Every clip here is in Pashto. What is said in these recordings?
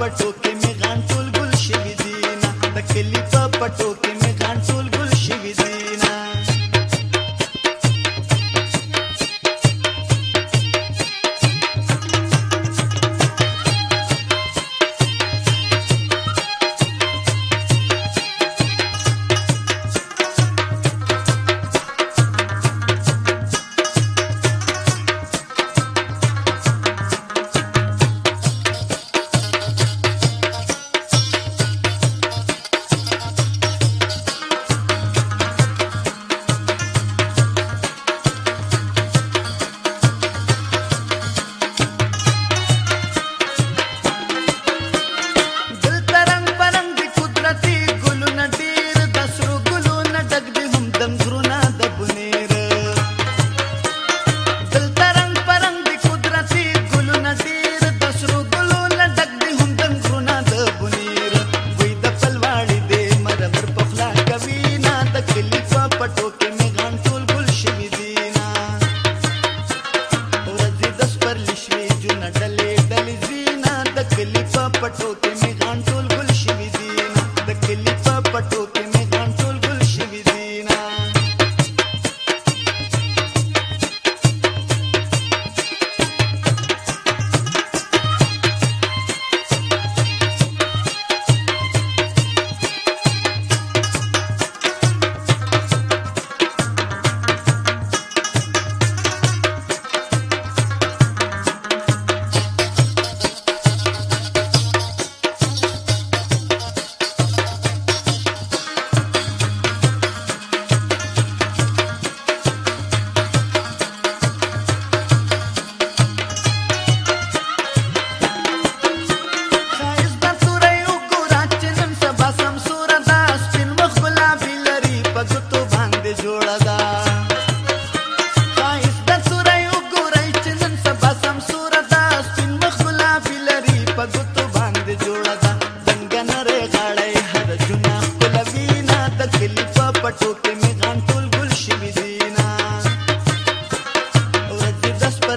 but so okay.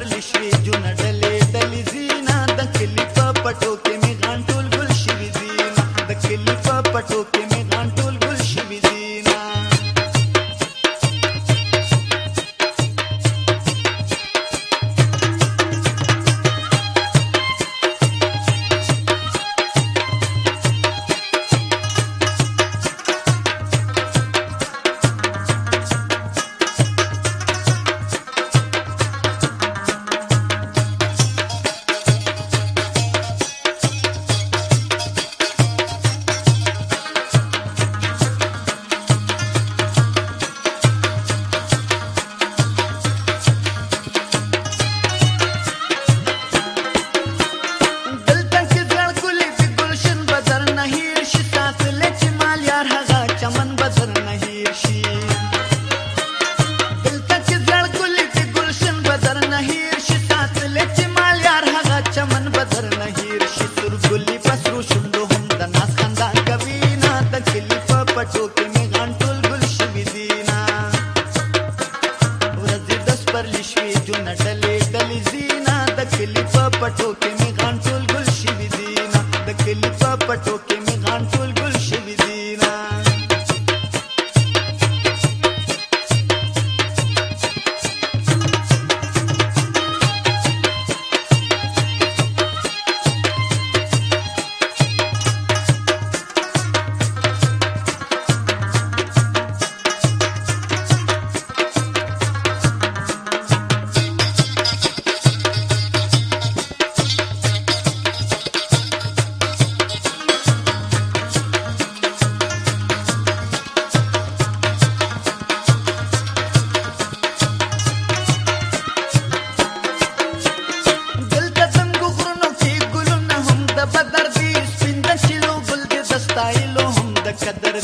Berleşmiş Cüneyt بچو کې مې غنټول ګل شوې دینا ورځې د سپرلی شوې جون ډلې کلی زینا د کلی په پټو کې مې غنټول ګل شوې دینا د کلی په پټو کې ಗೊತ್ತಾಯಿಲ್ಲೋ ಹೊಂದ ಕದರ್